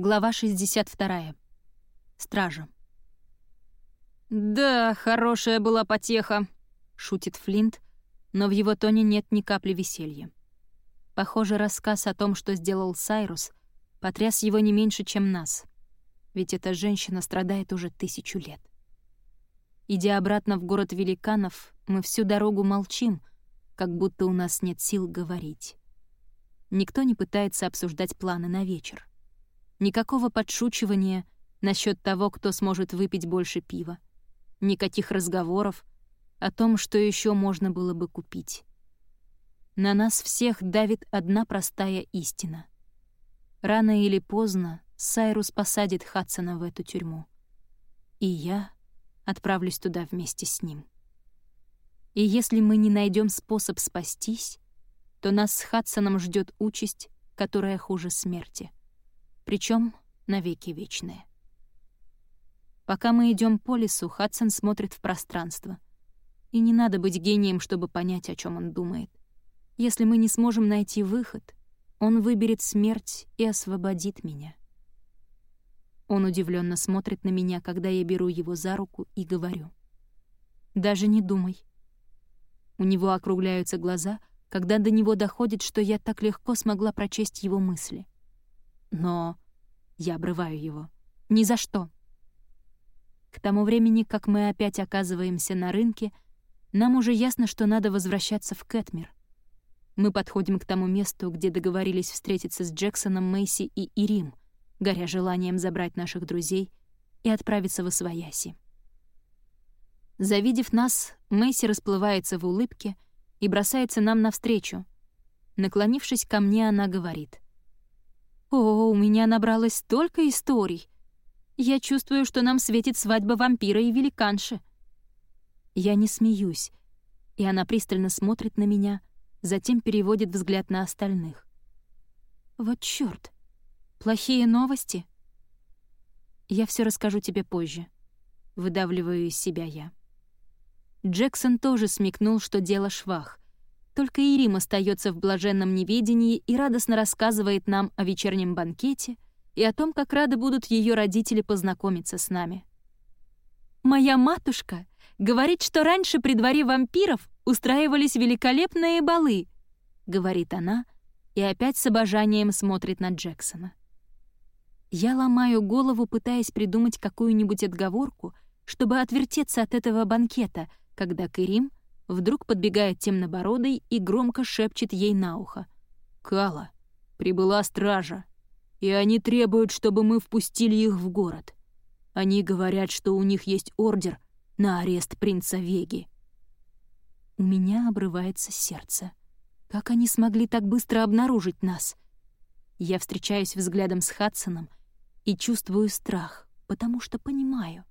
Глава 62. Стража. «Да, хорошая была потеха», — шутит Флинт, но в его тоне нет ни капли веселья. Похоже, рассказ о том, что сделал Сайрус, потряс его не меньше, чем нас, ведь эта женщина страдает уже тысячу лет. Идя обратно в город великанов, мы всю дорогу молчим, как будто у нас нет сил говорить. Никто не пытается обсуждать планы на вечер. Никакого подшучивания насчет того, кто сможет выпить больше пива. Никаких разговоров о том, что еще можно было бы купить. На нас всех давит одна простая истина. Рано или поздно Сайрус посадит Хадсона в эту тюрьму. И я отправлюсь туда вместе с ним. И если мы не найдем способ спастись, то нас с Хадсоном ждет участь, которая хуже смерти — причем навеки вечные. Пока мы идем по лесу, Хадсон смотрит в пространство. И не надо быть гением, чтобы понять, о чем он думает. Если мы не сможем найти выход, он выберет смерть и освободит меня. Он удивленно смотрит на меня, когда я беру его за руку и говорю. «Даже не думай». У него округляются глаза, когда до него доходит, что я так легко смогла прочесть его мысли — но я обрываю его. Ни за что. К тому времени, как мы опять оказываемся на рынке, нам уже ясно, что надо возвращаться в Кэтмир. Мы подходим к тому месту, где договорились встретиться с Джексоном, Мэйси и Ирим, горя желанием забрать наших друзей и отправиться в Освояси. Завидев нас, Мэйси расплывается в улыбке и бросается нам навстречу. Наклонившись ко мне, она говорит — о, у меня набралось столько историй. Я чувствую, что нам светит свадьба вампира и великанши. Я не смеюсь, и она пристально смотрит на меня, затем переводит взгляд на остальных. Вот чёрт, плохие новости. Я все расскажу тебе позже. Выдавливаю из себя я. Джексон тоже смекнул, что дело швах, только Ирим остается в блаженном неведении и радостно рассказывает нам о вечернем банкете и о том, как рады будут ее родители познакомиться с нами. «Моя матушка говорит, что раньше при дворе вампиров устраивались великолепные балы», — говорит она, и опять с обожанием смотрит на Джексона. Я ломаю голову, пытаясь придумать какую-нибудь отговорку, чтобы отвертеться от этого банкета, когда Кэрим Вдруг подбегает темнобородый и громко шепчет ей на ухо. «Кала, прибыла стража, и они требуют, чтобы мы впустили их в город. Они говорят, что у них есть ордер на арест принца Веги». У меня обрывается сердце. Как они смогли так быстро обнаружить нас? Я встречаюсь взглядом с Хадсоном и чувствую страх, потому что понимаю.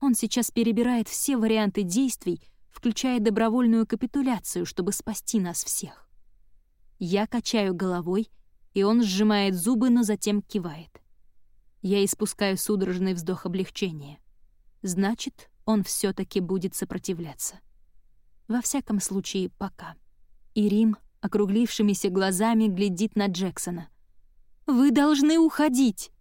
Он сейчас перебирает все варианты действий, включая добровольную капитуляцию, чтобы спасти нас всех. Я качаю головой, и он сжимает зубы, но затем кивает. Я испускаю судорожный вздох облегчения. Значит, он все таки будет сопротивляться. Во всяком случае, пока. И Рим, округлившимися глазами, глядит на Джексона. «Вы должны уходить!»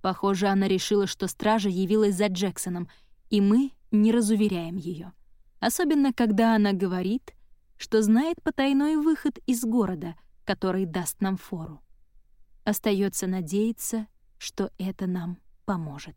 Похоже, она решила, что стража явилась за Джексоном, и мы не разуверяем ее особенно когда она говорит, что знает потайной выход из города, который даст нам фору. Остается надеяться, что это нам поможет.